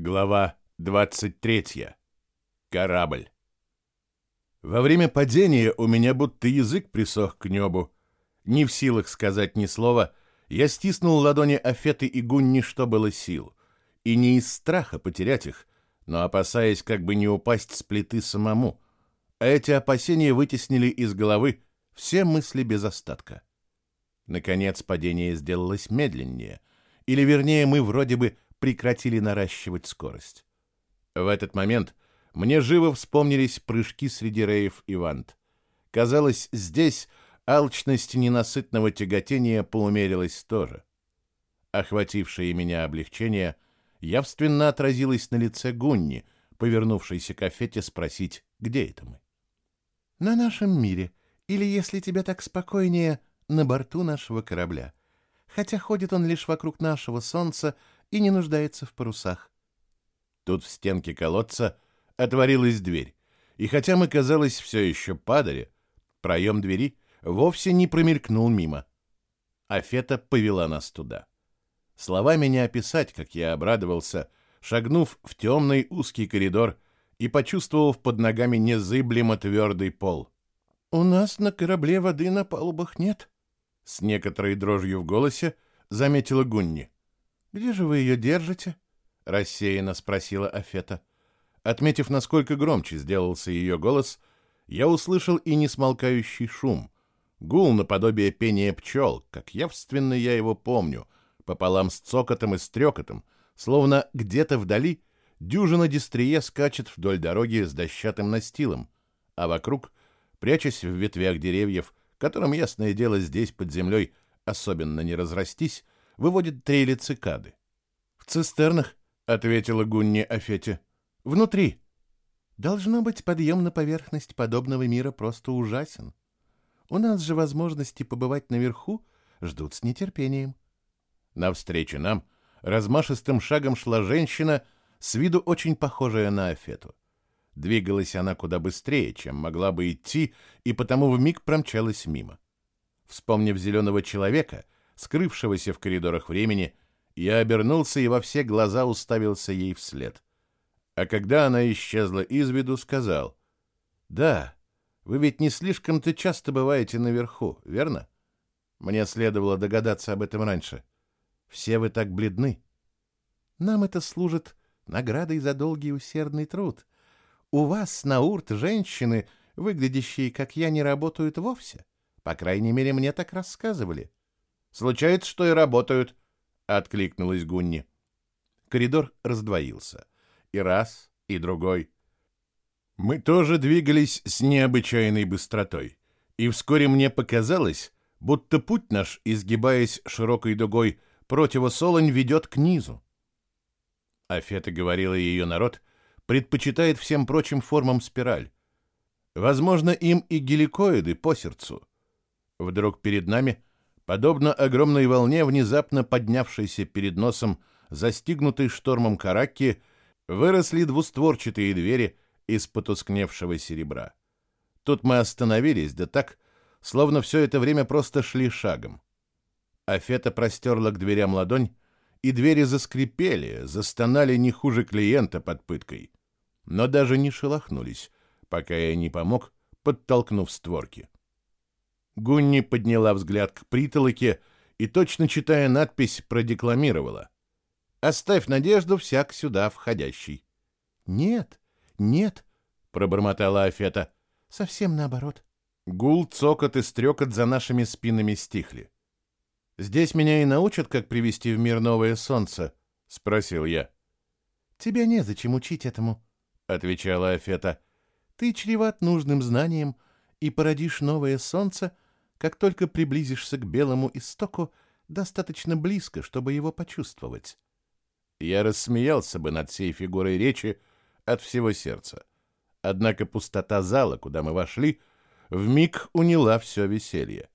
Глава 23. Корабль. Во время падения у меня будто язык присох к небу. Не в силах сказать ни слова, я стиснул ладони Афеты и Гунни, что было сил. И не из страха потерять их, но опасаясь как бы не упасть с плиты самому. А эти опасения вытеснили из головы все мысли без остатка. Наконец падение сделалось медленнее, или вернее мы вроде бы прекратили наращивать скорость. В этот момент мне живо вспомнились прыжки среди рейв и вант. Казалось, здесь алчность ненасытного тяготения поумерилась тоже. Охватившее меня облегчение явственно отразилось на лице Гунни, повернувшейся к Афете спросить, где это мы. «На нашем мире, или, если тебе так спокойнее, на борту нашего корабля. Хотя ходит он лишь вокруг нашего солнца и не нуждается в парусах. Тут в стенке колодца отворилась дверь, и хотя мы, казалось, все еще падали, проем двери вовсе не промелькнул мимо. Афета повела нас туда. Словами не описать, как я обрадовался, шагнув в темный узкий коридор и почувствовав под ногами незыблемо твердый пол. «У нас на корабле воды на палубах нет», — с некоторой дрожью в голосе заметила Гунни. «Где же вы ее держите?» — рассеянно спросила Афета. Отметив, насколько громче сделался ее голос, я услышал и несмолкающий шум. Гул наподобие пения пчел, как явственно я его помню, пополам с цокотом и стрекотом, словно где-то вдали дюжина дистрие скачет вдоль дороги с дощатым настилом, а вокруг, прячась в ветвях деревьев, которым, ясное дело, здесь под землей особенно не разрастись, выводит трели цикады. «В цистернах», — ответила Гунни Афете. «Внутри». «Должно быть, подъем на поверхность подобного мира просто ужасен. У нас же возможности побывать наверху ждут с нетерпением». Навстречу нам размашистым шагом шла женщина, с виду очень похожая на Афету. Двигалась она куда быстрее, чем могла бы идти, и потому вмиг промчалась мимо. Вспомнив зеленого человека — скрывшегося в коридорах времени, я обернулся и во все глаза уставился ей вслед. А когда она исчезла из виду, сказал, «Да, вы ведь не слишком-то часто бываете наверху, верно? Мне следовало догадаться об этом раньше. Все вы так бледны. Нам это служит наградой за долгий усердный труд. У вас, Наурт, женщины, выглядящие, как я, не работают вовсе. По крайней мере, мне так рассказывали. Случается, что и работают, откликнулась Гунни. Коридор раздвоился. И раз, и другой. Мы тоже двигались с необычайной быстротой. И вскоре мне показалось, будто путь наш, изгибаясь широкой дугой, противосолонь ведет к низу. Афета говорила ее народ, предпочитает всем прочим формам спираль. Возможно, им и геликоиды по сердцу. Вдруг перед нами Подобно огромной волне, внезапно поднявшейся перед носом застигнутой штормом каракки, выросли двустворчатые двери из потускневшего серебра. Тут мы остановились, да так, словно все это время просто шли шагом. Афета простерла к дверям ладонь, и двери заскрипели, застонали не хуже клиента под пыткой. Но даже не шелохнулись, пока я не помог, подтолкнув створки. Гунни подняла взгляд к притолоке и, точно читая надпись, продекламировала. «Оставь надежду всяк сюда входящий». «Нет, нет», — пробормотала Афета. «Совсем наоборот». Гул, цокот и стрекот за нашими спинами стихли. «Здесь меня и научат, как привести в мир новое солнце?» — спросил я. «Тебе незачем учить этому», — отвечала Афета. «Ты чреват нужным знанием и породишь новое солнце — как только приблизишься к белому истоку достаточно близко, чтобы его почувствовать. Я рассмеялся бы над всей фигурой речи от всего сердца. Однако пустота зала, куда мы вошли, вмиг уняла все веселье.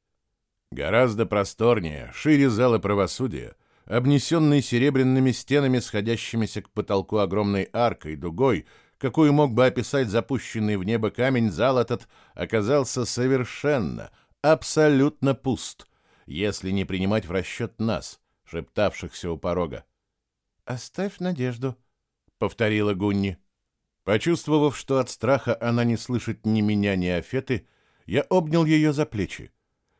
Гораздо просторнее, шире зала правосудия, обнесенный серебряными стенами, сходящимися к потолку огромной аркой, дугой, какую мог бы описать запущенный в небо камень, зал этот оказался совершенно — абсолютно пуст, если не принимать в расчет нас, шептавшихся у порога. «Оставь надежду», —— повторила Гунни. Почувствовав, что от страха она не слышит ни меня, ни Афеты, я обнял ее за плечи.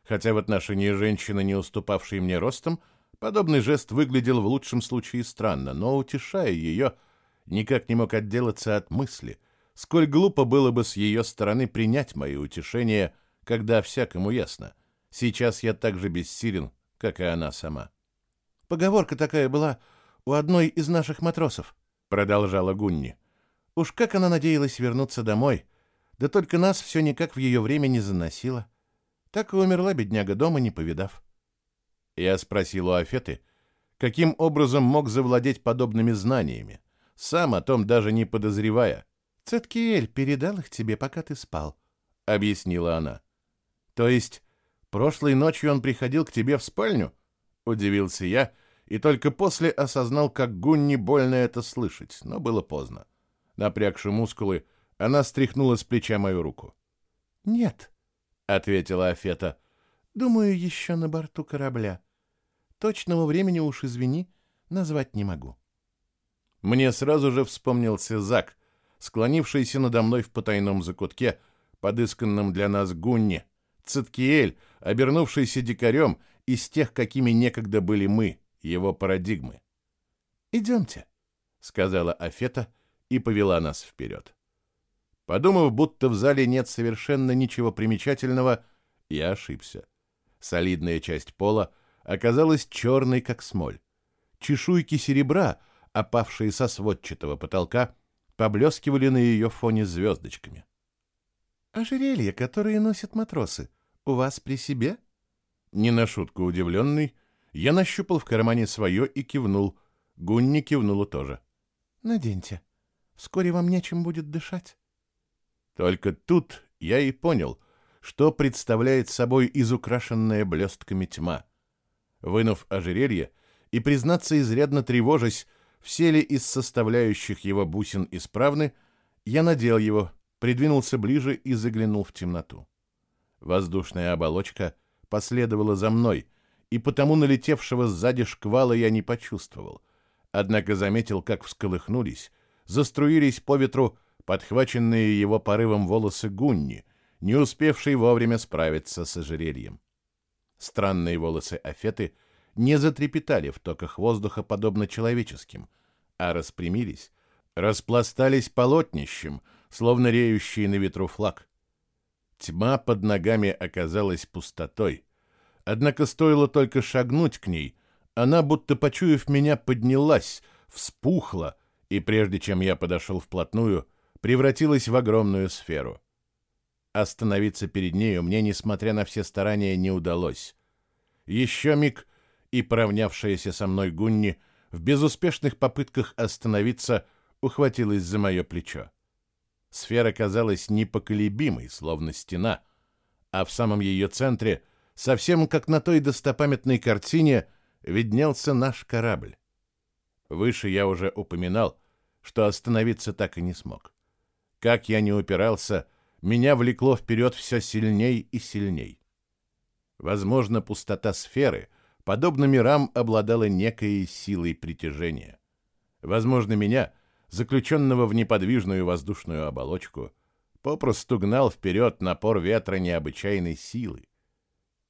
Хотя в отношении женщины, не уступавшей мне ростом, подобный жест выглядел в лучшем случае странно, но, утешая ее, никак не мог отделаться от мысли, сколь глупо было бы с ее стороны принять мои утешения, когда всякому ясно. Сейчас я так же бессилен, как и она сама. «Поговорка такая была у одной из наших матросов», — продолжала Гунни. Уж как она надеялась вернуться домой, да только нас все никак в ее время не заносило. Так и умерла бедняга дома, не повидав. Я спросил у Афеты, каким образом мог завладеть подобными знаниями, сам о том даже не подозревая. «Цеткиэль передал их тебе, пока ты спал», — объяснила она. «То есть прошлой ночью он приходил к тебе в спальню?» — удивился я, и только после осознал, как Гунни больно это слышать, но было поздно. Напрягши мускулы, она стряхнула с плеча мою руку. «Нет», — ответила Афета. «Думаю, еще на борту корабля. Точного времени уж, извини, назвать не могу». Мне сразу же вспомнился Зак, склонившийся надо мной в потайном закутке, подысканном для нас Гунни, Циткиэль, обернувшийся дикарем из тех, какими некогда были мы, его парадигмы. «Идемте», — сказала Афета, — и повела нас вперед. Подумав, будто в зале нет совершенно ничего примечательного, я ошибся. Солидная часть пола оказалась черной, как смоль. Чешуйки серебра, опавшие со сводчатого потолка, поблескивали на ее фоне звездочками. «Ожерелье, которое носят матросы, у вас при себе?» Не на шутку удивленный, я нащупал в кармане свое и кивнул. Гунни кивнула тоже. «Наденьте», Вскоре вам нечем будет дышать. Только тут я и понял, что представляет собой изукрашенная блестками тьма. Вынув ожерелье и, признаться, изрядно тревожась, все ли из составляющих его бусин исправны, я надел его, придвинулся ближе и заглянул в темноту. Воздушная оболочка последовала за мной, и потому налетевшего сзади шквала я не почувствовал, однако заметил, как всколыхнулись, заструились по ветру подхваченные его порывом волосы Гунни, не успевшей вовремя справиться с ожерельем. Странные волосы Афеты не затрепетали в токах воздуха подобно человеческим, а распрямились, распластались полотнищем, словно реющий на ветру флаг. Тьма под ногами оказалась пустотой, однако стоило только шагнуть к ней, она, будто почуяв меня, поднялась, вспухла, и прежде чем я подошел вплотную, превратилась в огромную сферу. Остановиться перед нею мне, несмотря на все старания, не удалось. Еще миг, и поравнявшаяся со мной Гунни в безуспешных попытках остановиться ухватилась за мое плечо. Сфера казалась непоколебимой, словно стена, а в самом ее центре, совсем как на той достопамятной картине, виднелся наш корабль. Выше я уже упоминал, что остановиться так и не смог. Как я не упирался, меня влекло вперед все сильней и сильней. Возможно, пустота сферы, подобно мирам, обладала некой силой притяжения. Возможно, меня, заключенного в неподвижную воздушную оболочку, попросту гнал вперед напор ветра необычайной силы.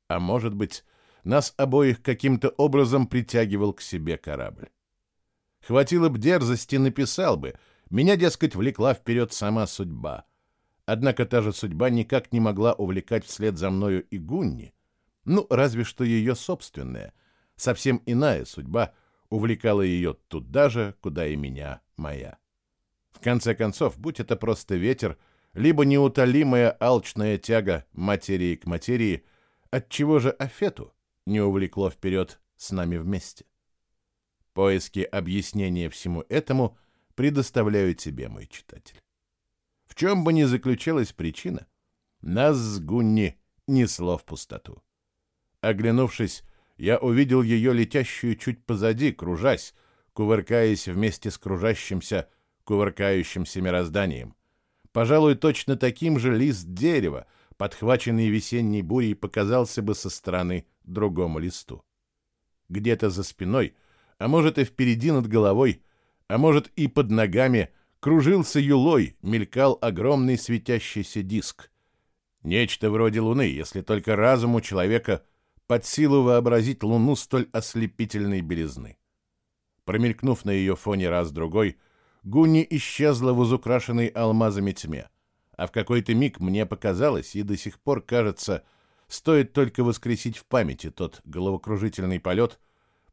А может быть, нас обоих каким-то образом притягивал к себе корабль. Хватило б дерзости, написал бы. Меня, дескать, влекла вперед сама судьба. Однако та же судьба никак не могла увлекать вслед за мною и Гунни. Ну, разве что ее собственная, совсем иная судьба увлекала ее туда же, куда и меня моя. В конце концов, будь это просто ветер, либо неутолимая алчная тяга материи к материи, отчего же Афету не увлекло вперед с нами вместе? Поиски объяснения всему этому предоставляю тебе, мой читатель. В чем бы ни заключалась причина, нас с Гунни несло в пустоту. Оглянувшись, я увидел ее летящую чуть позади, кружась, кувыркаясь вместе с кружащимся, кувыркающимся мирозданием. Пожалуй, точно таким же лист дерева, подхваченный весенней бурей, показался бы со стороны другому листу. Где-то за спиной — а может и впереди над головой, а может и под ногами, кружился юлой, мелькал огромный светящийся диск. Нечто вроде Луны, если только разуму человека под силу вообразить Луну столь ослепительной белизны. Промелькнув на ее фоне раз-другой, Гунни исчезла в изукрашенной алмазами тьме, а в какой-то миг мне показалось, и до сих пор кажется, стоит только воскресить в памяти тот головокружительный полет,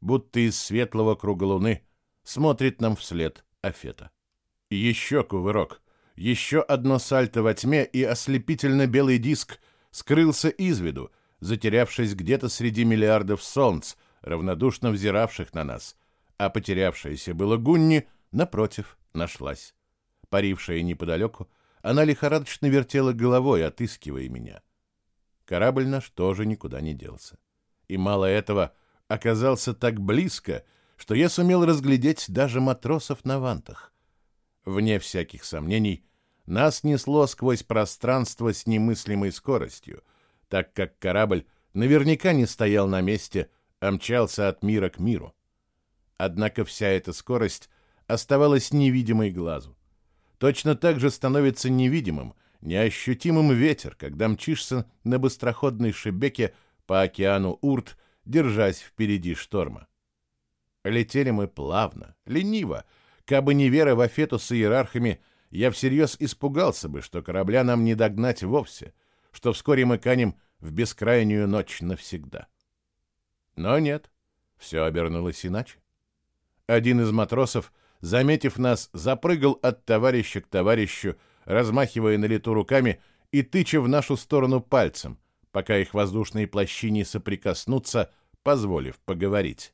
будто из светлого круга луны смотрит нам вслед Афета. Еще кувырок, еще одно сальто во тьме, и ослепительно-белый диск скрылся из виду, затерявшись где-то среди миллиардов солнц, равнодушно взиравших на нас, а потерявшаяся было Гунни, напротив, нашлась. Парившая неподалеку, она лихорадочно вертела головой, отыскивая меня. Корабль наш тоже никуда не делся. И мало этого, оказался так близко, что я сумел разглядеть даже матросов на вантах. Вне всяких сомнений, нас несло сквозь пространство с немыслимой скоростью, так как корабль наверняка не стоял на месте, а мчался от мира к миру. Однако вся эта скорость оставалась невидимой глазу. Точно так же становится невидимым, неощутимым ветер, когда мчишься на быстроходной шебеке по океану Урт, держась впереди шторма. Летели мы плавно, лениво. Кабы не вера в Афету с иерархами, я всерьез испугался бы, что корабля нам не догнать вовсе, что вскоре мы канем в бескрайнюю ночь навсегда. Но нет, все обернулось иначе. Один из матросов заметив нас, запрыгал от товарища к товарищу, размахивая на лету руками и тыча в нашу сторону пальцем, пока их воздушные плащи не соприкоснутся, позволив поговорить.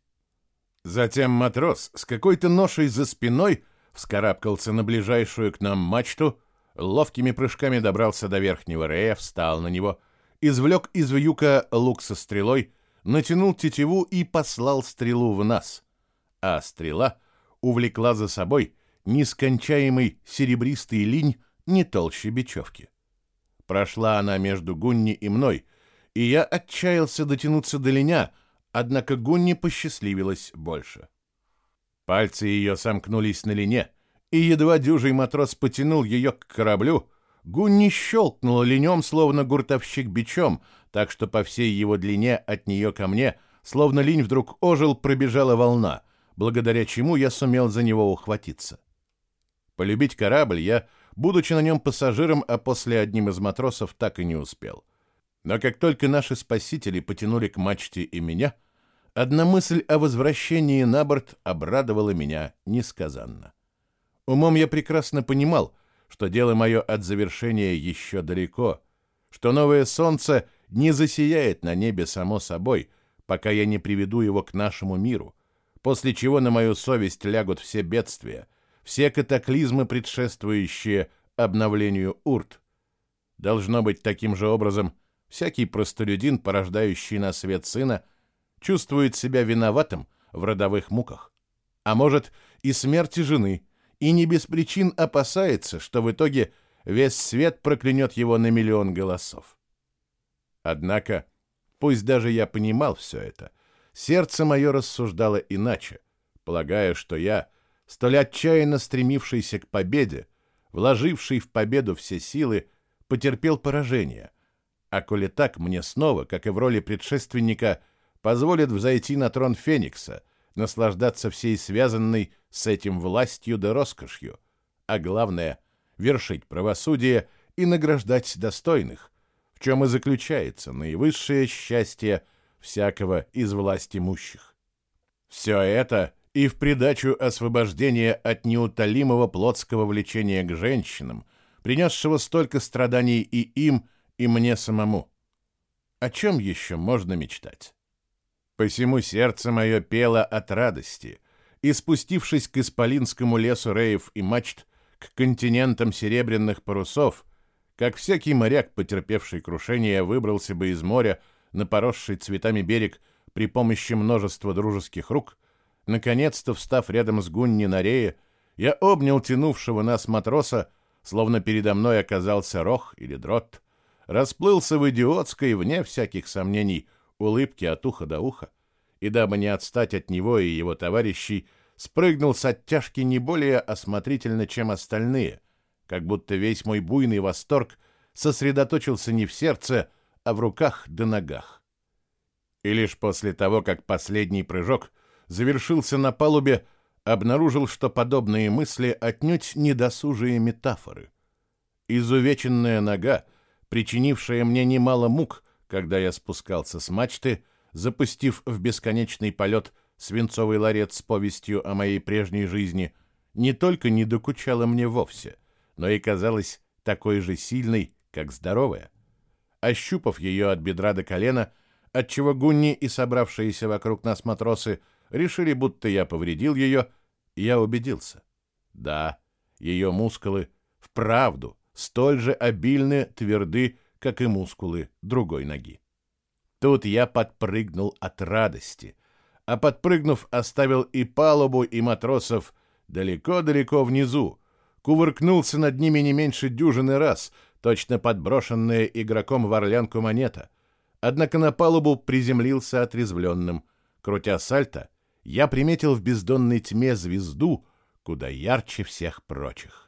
Затем матрос с какой-то ношей за спиной вскарабкался на ближайшую к нам мачту, ловкими прыжками добрался до верхнего рея, встал на него, извлек из вьюка лук со стрелой, натянул тетиву и послал стрелу в нас. А стрела — увлекла за собой нескончаемый серебристый линь не толще бечевки. Прошла она между Гунни и мной, и я отчаялся дотянуться до линя, однако Гунни посчастливилась больше. Пальцы ее сомкнулись на лине, и едва дюжий матрос потянул ее к кораблю, Гунни щелкнула линем, словно гуртовщик бичом, так что по всей его длине от нее ко мне, словно линь вдруг ожил, пробежала волна — благодаря чему я сумел за него ухватиться. Полюбить корабль я, будучи на нем пассажиром, а после одним из матросов, так и не успел. Но как только наши спасители потянули к мачте и меня, одна мысль о возвращении на борт обрадовала меня несказанно. Умом я прекрасно понимал, что дело мое от завершения еще далеко, что новое солнце не засияет на небе само собой, пока я не приведу его к нашему миру, после чего на мою совесть лягут все бедствия, все катаклизмы, предшествующие обновлению Урт. Должно быть таким же образом, всякий простолюдин, порождающий на свет сына, чувствует себя виноватым в родовых муках. А может, и смерти жены, и не без причин опасается, что в итоге весь свет проклянет его на миллион голосов. Однако, пусть даже я понимал все это, Сердце мое рассуждало иначе, полагая, что я, столь отчаянно стремившийся к победе, вложивший в победу все силы, потерпел поражение. А коли так, мне снова, как и в роли предшественника, позволят взойти на трон Феникса, наслаждаться всей связанной с этим властью да роскошью, а главное — вершить правосудие и награждать достойных, в чем и заключается наивысшее счастье — всякого из власть имущих. Все это и в придачу освобождения от неутолимого плотского влечения к женщинам, принесшего столько страданий и им, и мне самому. О чем еще можно мечтать? Посему сердце мое пело от радости, и, спустившись к исполинскому лесу рейв и мачт, к континентам серебряных парусов, как всякий моряк, потерпевший крушение, выбрался бы из моря, на поросший цветами берег при помощи множества дружеских рук, наконец-то, встав рядом с Гунни на рее, я обнял тянувшего нас матроса, словно передо мной оказался рох или дрот, расплылся в идиотской, вне всяких сомнений, улыбке от уха до уха, и дабы не отстать от него и его товарищей, спрыгнул с оттяжки не более осмотрительно, чем остальные, как будто весь мой буйный восторг сосредоточился не в сердце, а в руках да ногах. И лишь после того, как последний прыжок завершился на палубе, обнаружил, что подобные мысли отнюдь недосужие метафоры. Изувеченная нога, причинившая мне немало мук, когда я спускался с мачты, запустив в бесконечный полет свинцовый ларец с повестью о моей прежней жизни, не только не докучала мне вовсе, но и казалась такой же сильной, как здоровая. Ощупав ее от бедра до колена, отчего Гунни и собравшиеся вокруг нас матросы решили, будто я повредил ее, я убедился. Да, ее мускулы вправду столь же обильны, тверды, как и мускулы другой ноги. Тут я подпрыгнул от радости, а подпрыгнув, оставил и палубу, и матросов далеко-далеко внизу, кувыркнулся над ними не меньше дюжины раз, точно подброшенная игроком в орлянку монета. Однако на палубу приземлился отрезвленным. Крутя сальто, я приметил в бездонной тьме звезду, куда ярче всех прочих.